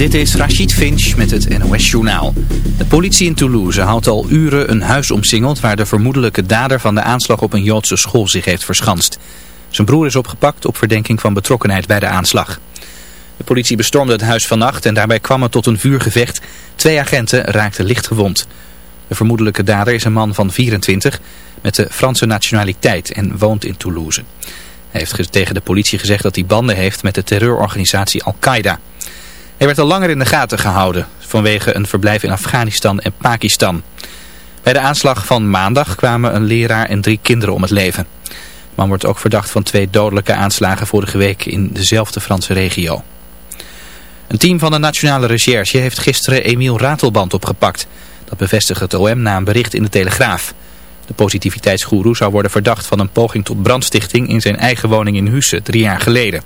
Dit is Rachid Finch met het NOS Journaal. De politie in Toulouse houdt al uren een huis omsingeld... waar de vermoedelijke dader van de aanslag op een Joodse school zich heeft verschanst. Zijn broer is opgepakt op verdenking van betrokkenheid bij de aanslag. De politie bestormde het huis vannacht en daarbij kwam het tot een vuurgevecht. Twee agenten raakten licht gewond. De vermoedelijke dader is een man van 24 met de Franse nationaliteit en woont in Toulouse. Hij heeft tegen de politie gezegd dat hij banden heeft met de terreurorganisatie Al-Qaeda. Hij werd al langer in de gaten gehouden vanwege een verblijf in Afghanistan en Pakistan. Bij de aanslag van maandag kwamen een leraar en drie kinderen om het leven. De man wordt ook verdacht van twee dodelijke aanslagen vorige week in dezelfde Franse regio. Een team van de Nationale Recherche heeft gisteren Emiel Ratelband opgepakt. Dat bevestigt het OM na een bericht in de Telegraaf. De positiviteitsgoeroe zou worden verdacht van een poging tot brandstichting in zijn eigen woning in Husse drie jaar geleden.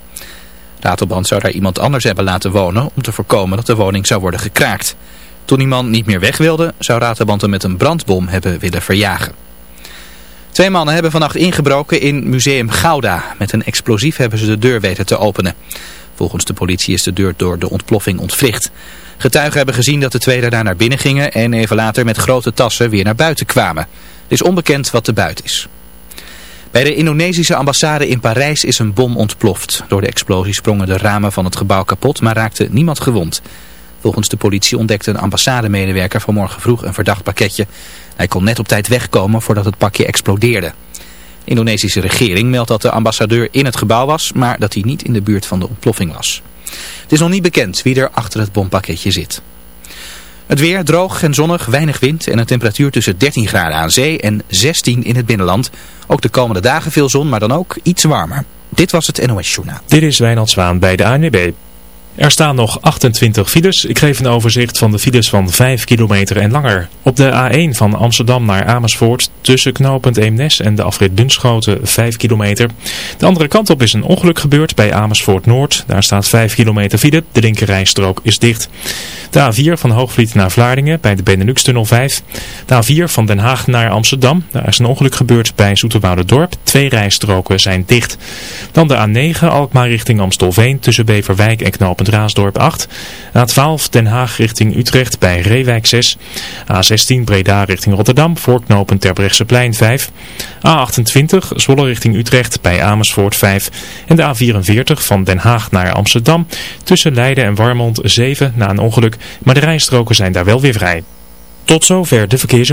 Ratelband zou daar iemand anders hebben laten wonen om te voorkomen dat de woning zou worden gekraakt. Toen die man niet meer weg wilde, zou Ratelband hem met een brandbom hebben willen verjagen. Twee mannen hebben vannacht ingebroken in Museum Gouda. Met een explosief hebben ze de deur weten te openen. Volgens de politie is de deur door de ontploffing ontvlicht. Getuigen hebben gezien dat de twee daarna naar binnen gingen en even later met grote tassen weer naar buiten kwamen. Het is onbekend wat de buit is. Bij de Indonesische ambassade in Parijs is een bom ontploft. Door de explosie sprongen de ramen van het gebouw kapot, maar raakte niemand gewond. Volgens de politie ontdekte een ambassademedewerker vanmorgen vroeg een verdacht pakketje. Hij kon net op tijd wegkomen voordat het pakje explodeerde. De Indonesische regering meldt dat de ambassadeur in het gebouw was, maar dat hij niet in de buurt van de ontploffing was. Het is nog niet bekend wie er achter het bompakketje zit. Het weer droog en zonnig, weinig wind en een temperatuur tussen 13 graden aan zee en 16 in het binnenland. Ook de komende dagen veel zon, maar dan ook iets warmer. Dit was het NOS Journaal. Dit is Wijnald Zwaan bij de ANWB. Er staan nog 28 files. Ik geef een overzicht van de files van 5 kilometer en langer. Op de A1 van Amsterdam naar Amersfoort tussen knooppunt Eemnes en de afrit Bunschoten 5 kilometer. De andere kant op is een ongeluk gebeurd bij Amersfoort Noord. Daar staat 5 kilometer file. De linkerrijstrook is dicht. De A4 van Hoogvliet naar Vlaardingen bij de Benelux-tunnel 5. De A4 van Den Haag naar Amsterdam. Daar is een ongeluk gebeurd bij Dorp. Twee rijstroken zijn dicht. Dan de A9 Alkmaar richting Amstelveen tussen Beverwijk en knooppunt Raasdorp 8. A12 Den Haag richting Utrecht bij Reewijk 6. A16 Breda richting Rotterdam voorknopend Terbrechtseplein 5. A28 Zwolle richting Utrecht bij Amersfoort 5. En de A44 van Den Haag naar Amsterdam tussen Leiden en Warmond 7 na een ongeluk. Maar de rijstroken zijn daar wel weer vrij. Tot zover de verkeers.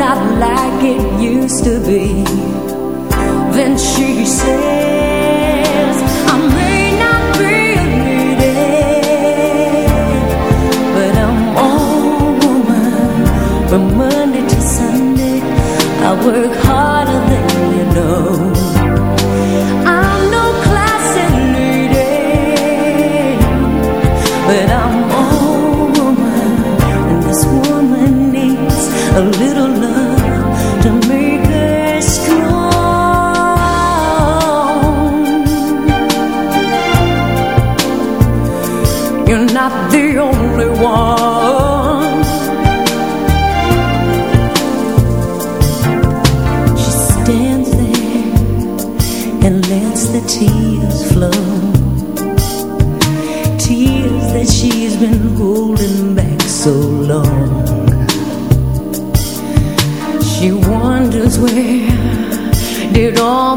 Not like it used to be. Then she says, I may not be a lady, but I'm all woman from Monday to Sunday. I work harder than you know. I'm no classy lady, but I'm all woman, and this woman needs a little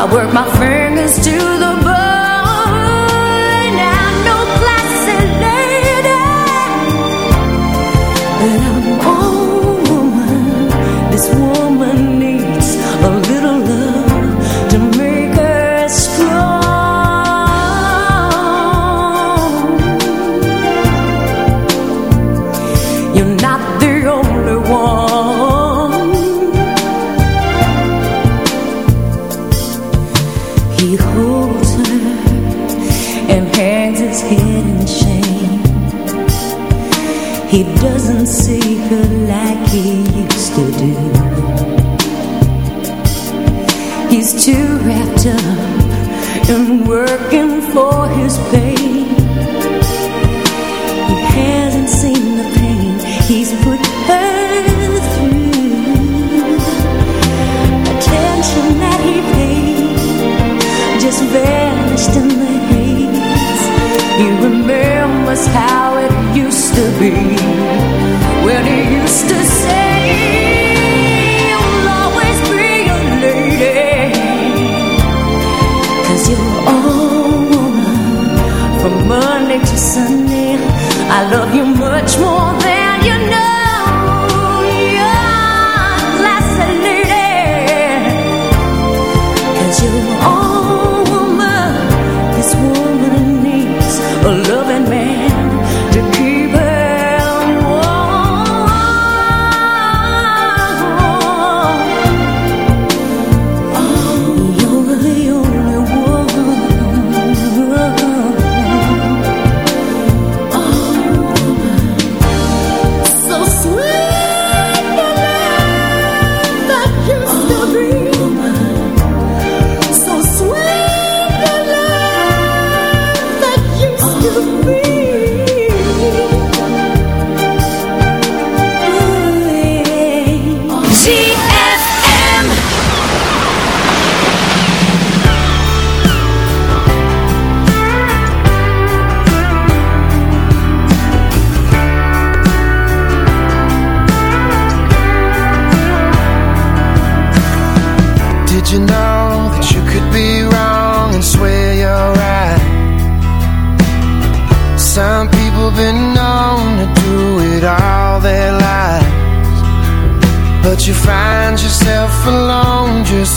I work my fingers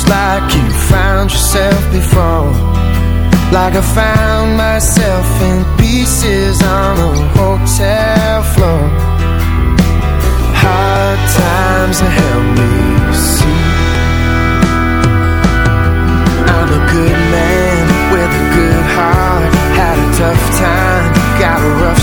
Like you found yourself before. Like I found myself in pieces on a hotel floor. Hard times have helped me see. I'm a good man with a good heart. Had a tough time, got a rough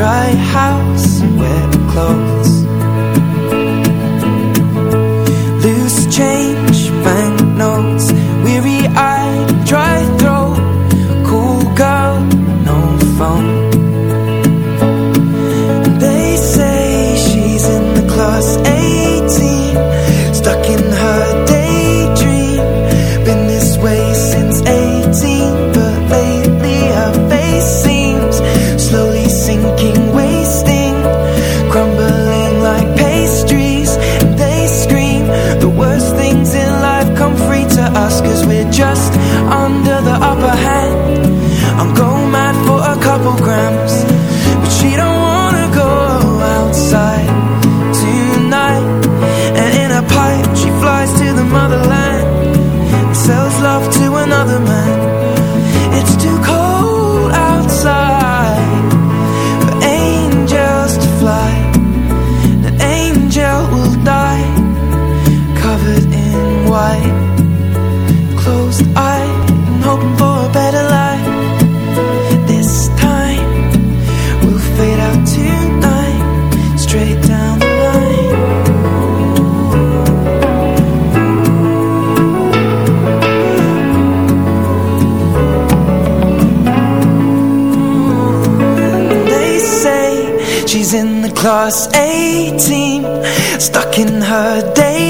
dry house wet clothes. 18 Stuck in her day.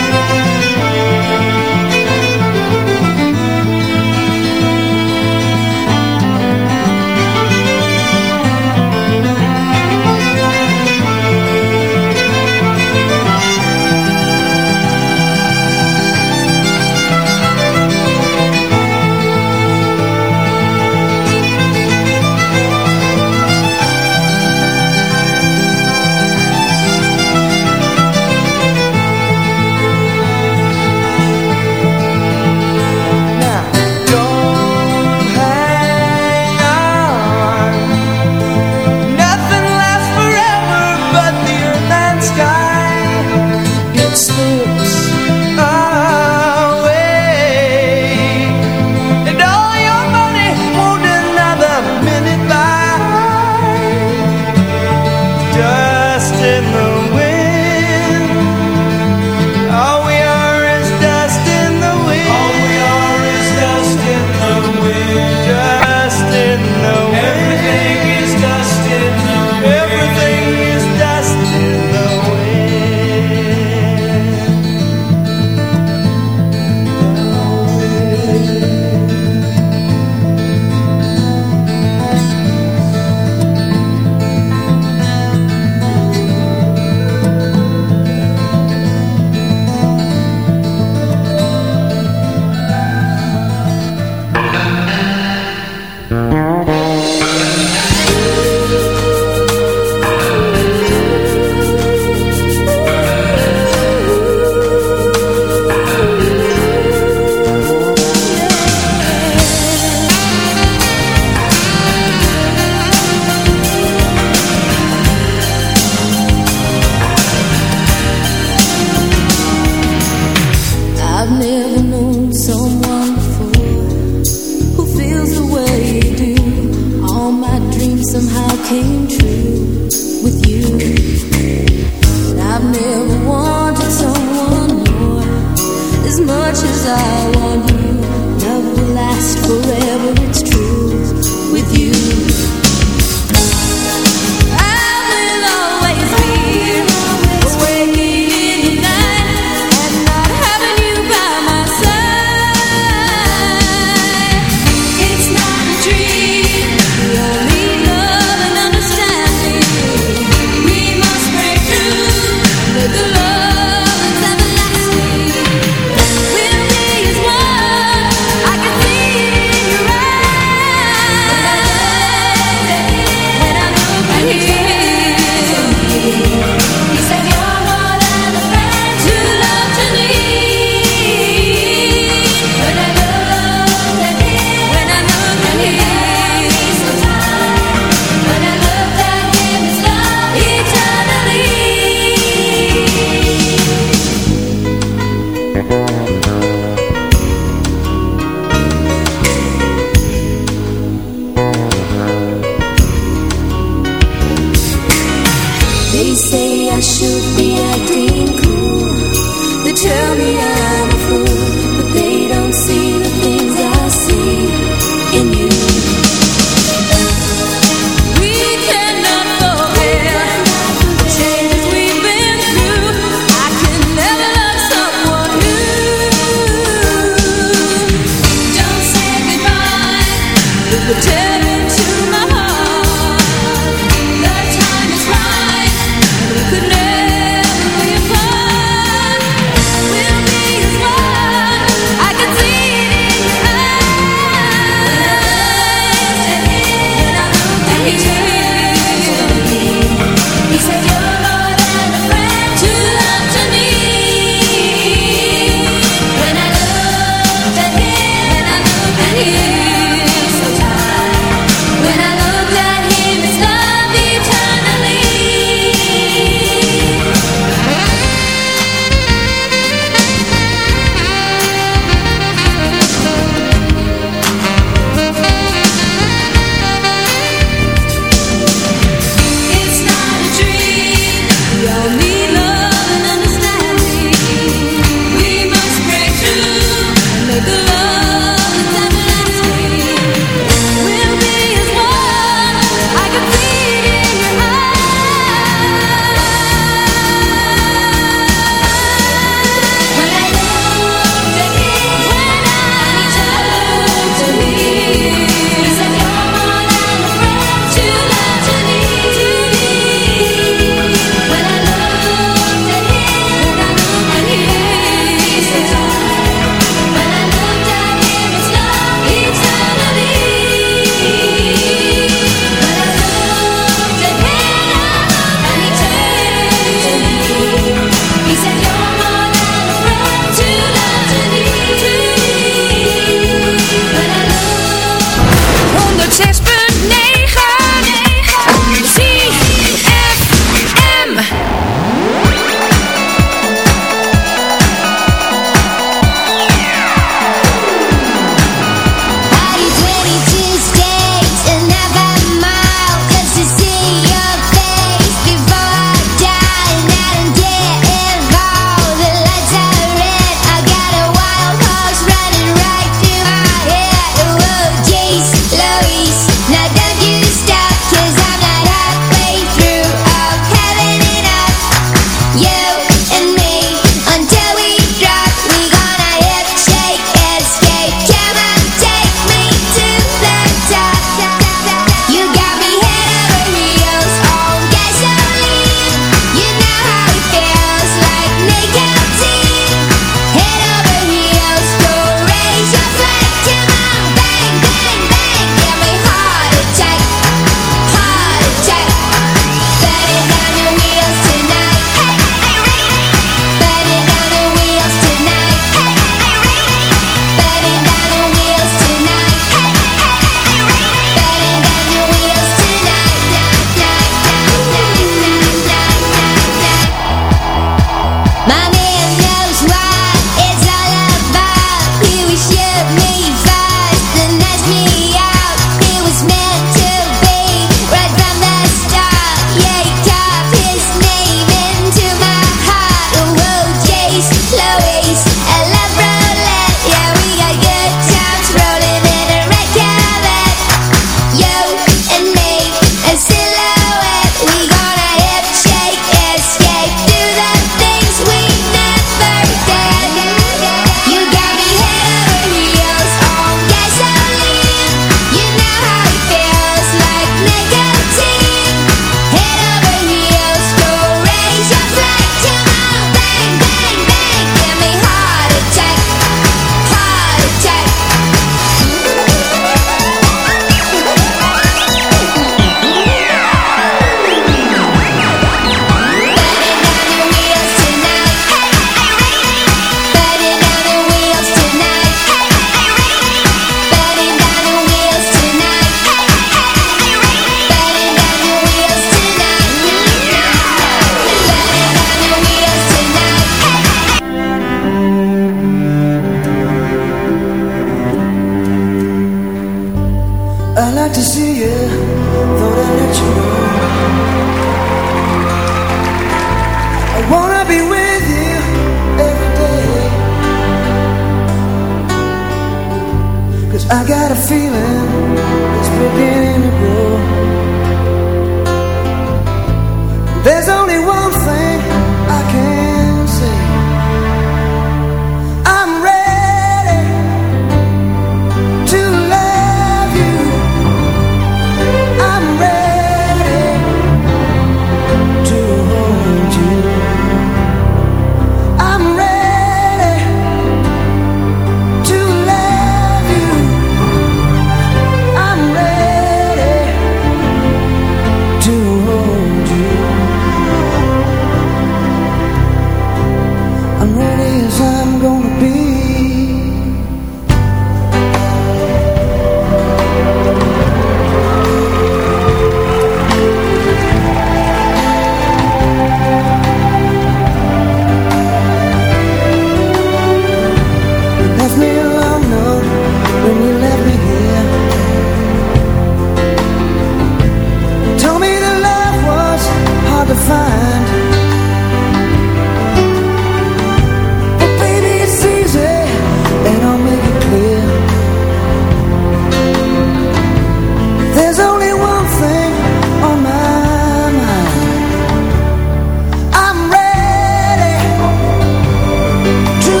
True.